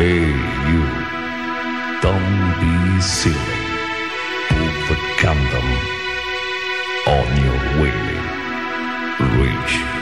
Hey, you! don't be silly. Put the condom on your way. Reach.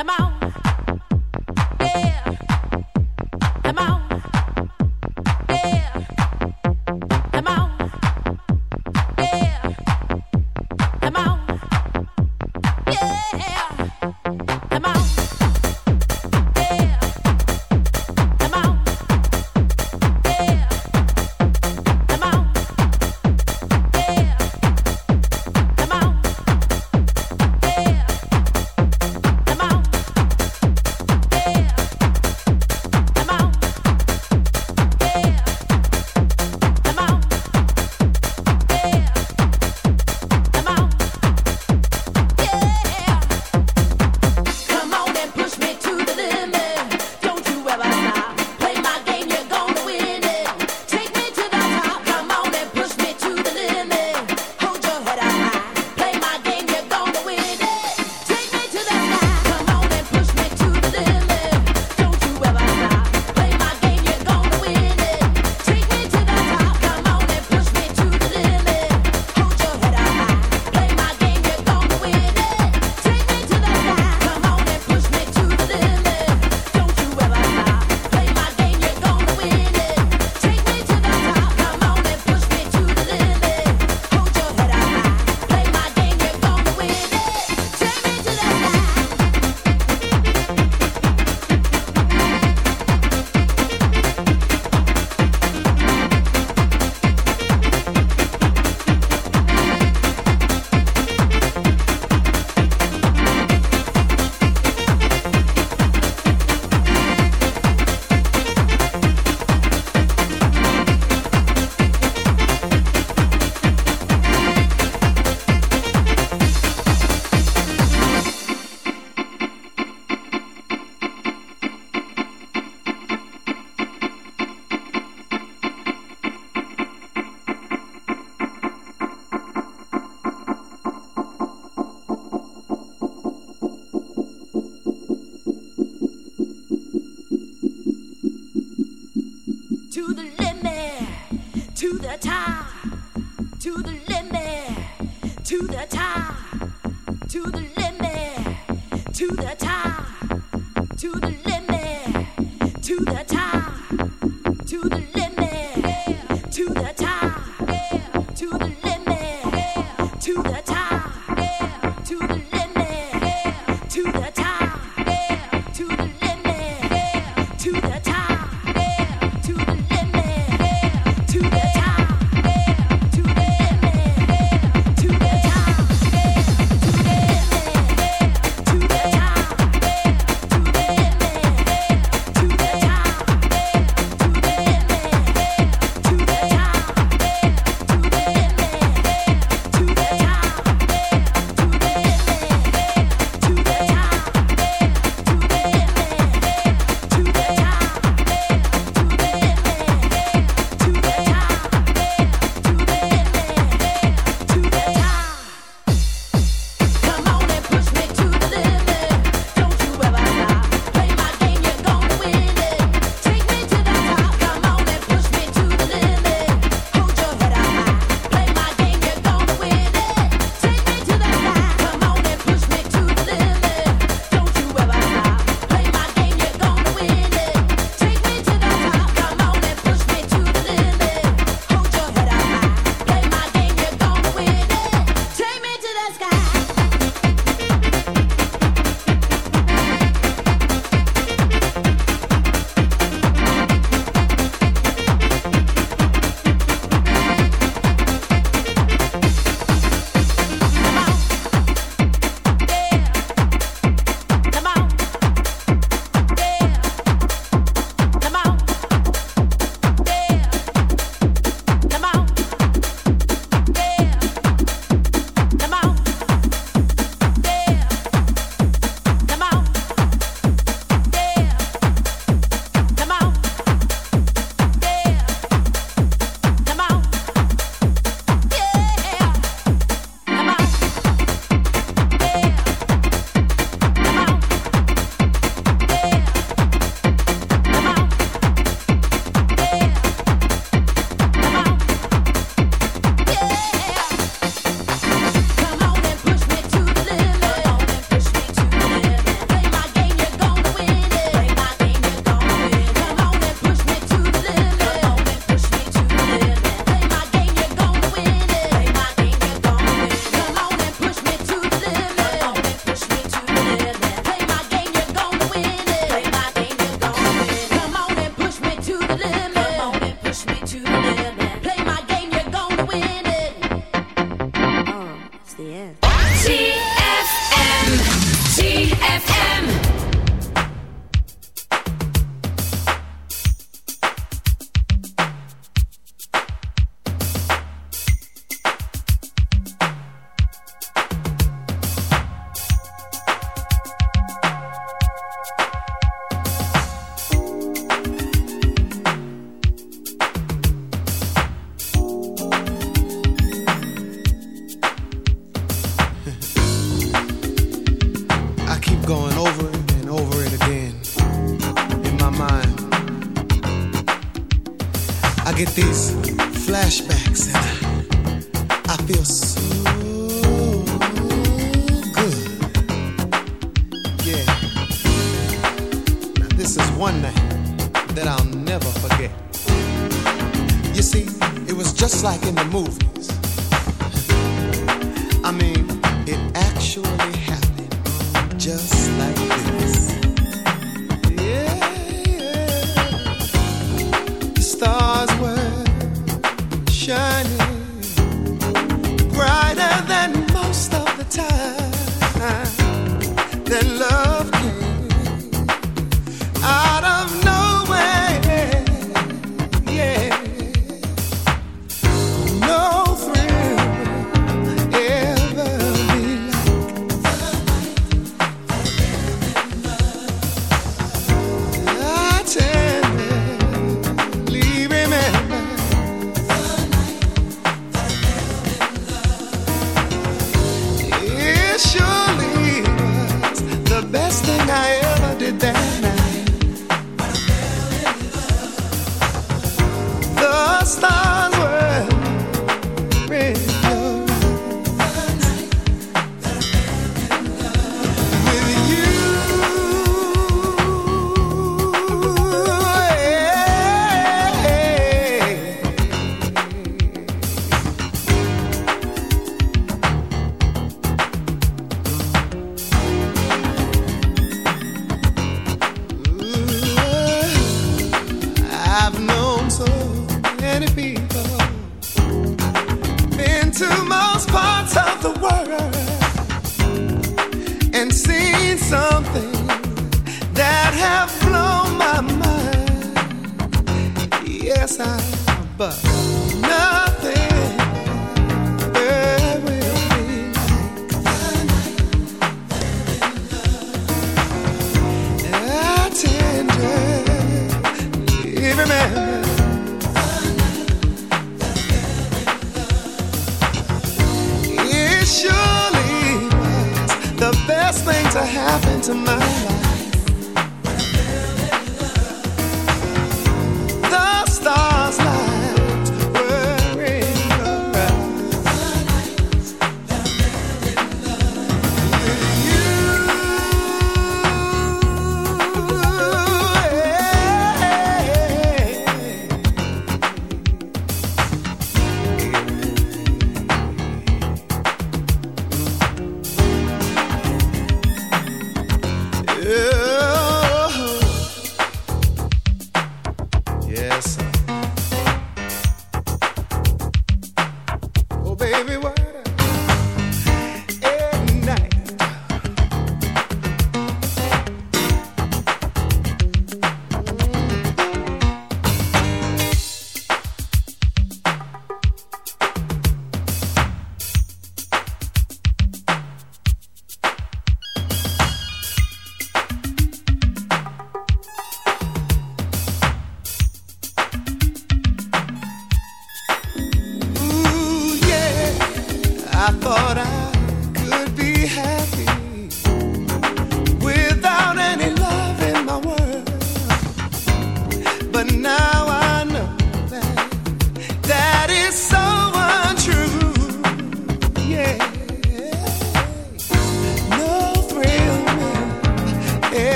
Come on.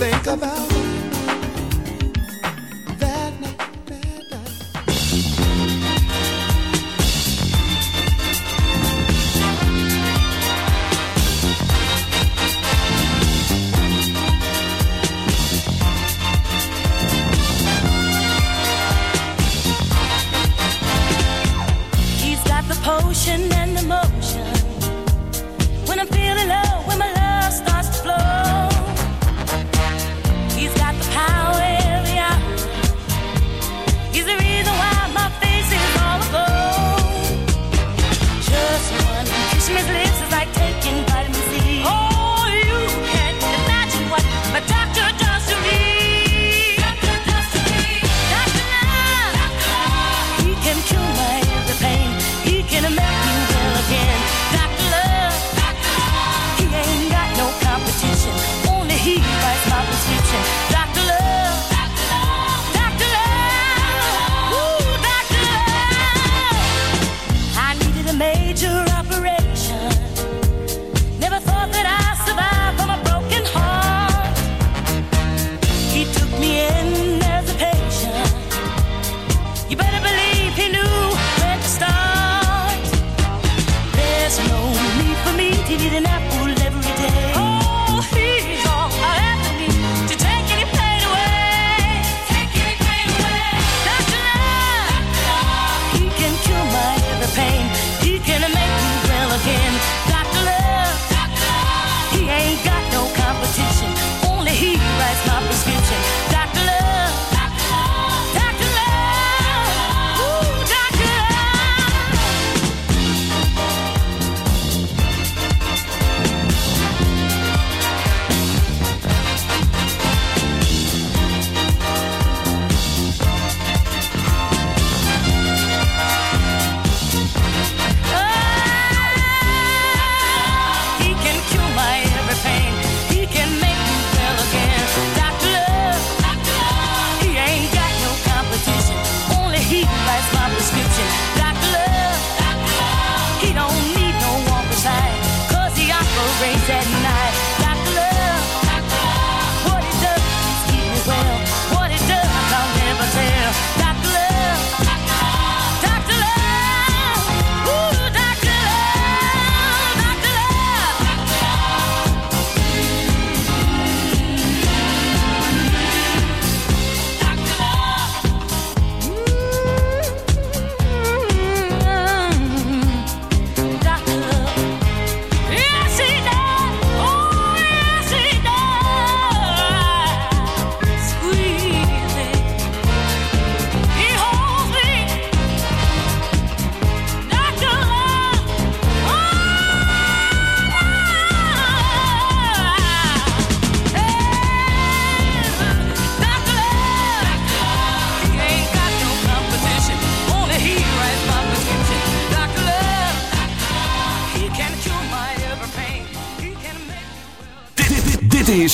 Think about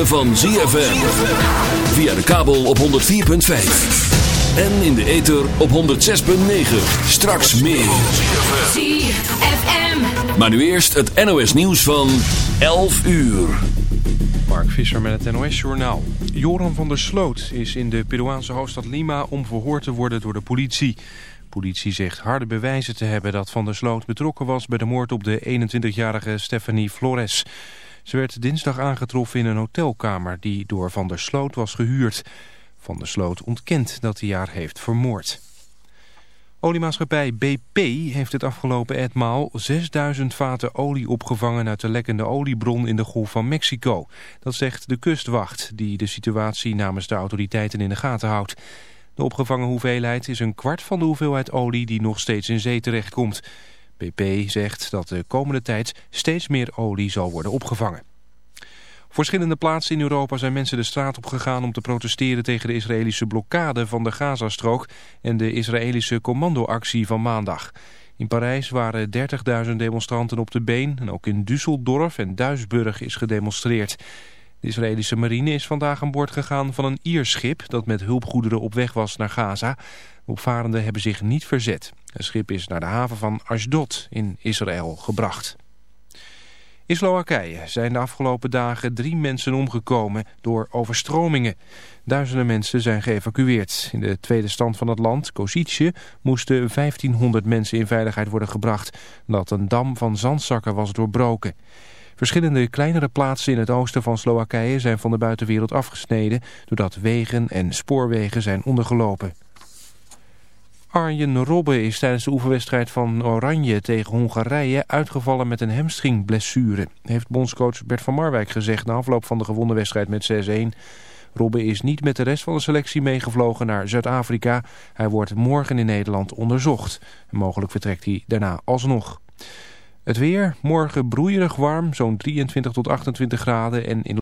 Ritme van ZFM. Via de kabel op 104.5. En in de ether op 106.9. Straks meer. ZFM. Maar nu eerst het NOS nieuws van 11 uur. Mark Visser met het NOS-journaal. Joran van der Sloot is in de Peruaanse hoofdstad Lima om verhoord te worden door de politie. Politie zegt harde bewijzen te hebben dat Van der Sloot betrokken was bij de moord op de 21-jarige Stephanie Flores. Ze werd dinsdag aangetroffen in een hotelkamer die door Van der Sloot was gehuurd. Van der Sloot ontkent dat hij haar heeft vermoord. Oliemaatschappij BP heeft het afgelopen etmaal 6000 vaten olie opgevangen uit de lekkende oliebron in de Golf van Mexico. Dat zegt de kustwacht, die de situatie namens de autoriteiten in de gaten houdt. De opgevangen hoeveelheid is een kwart van de hoeveelheid olie die nog steeds in zee terechtkomt. BP zegt dat de komende tijd steeds meer olie zal worden opgevangen. Op verschillende plaatsen in Europa zijn mensen de straat op gegaan om te protesteren tegen de Israëlische blokkade van de Gazastrook en de Israëlische commandoactie van maandag. In Parijs waren 30.000 demonstranten op de been en ook in Düsseldorf en Duisburg is gedemonstreerd. De Israëlische marine is vandaag aan boord gegaan van een Ierschip dat met hulpgoederen op weg was naar Gaza. De opvarenden hebben zich niet verzet. Het schip is naar de haven van Ashdod in Israël gebracht. In Slowakije zijn de afgelopen dagen drie mensen omgekomen door overstromingen. Duizenden mensen zijn geëvacueerd. In de tweede stand van het land, Kozice, moesten 1500 mensen in veiligheid worden gebracht... nadat een dam van zandzakken was doorbroken. Verschillende kleinere plaatsen in het oosten van Slowakije zijn van de buitenwereld afgesneden... doordat wegen en spoorwegen zijn ondergelopen. Arjen Robben is tijdens de oefenwedstrijd van Oranje tegen Hongarije uitgevallen met een hamstringblessure. Heeft bondscoach Bert van Marwijk gezegd na afloop van de gewonnen wedstrijd met 6-1. Robben is niet met de rest van de selectie meegevlogen naar Zuid-Afrika. Hij wordt morgen in Nederland onderzocht. mogelijk vertrekt hij daarna alsnog. Het weer, morgen broeierig warm, zo'n 23 tot 28 graden en in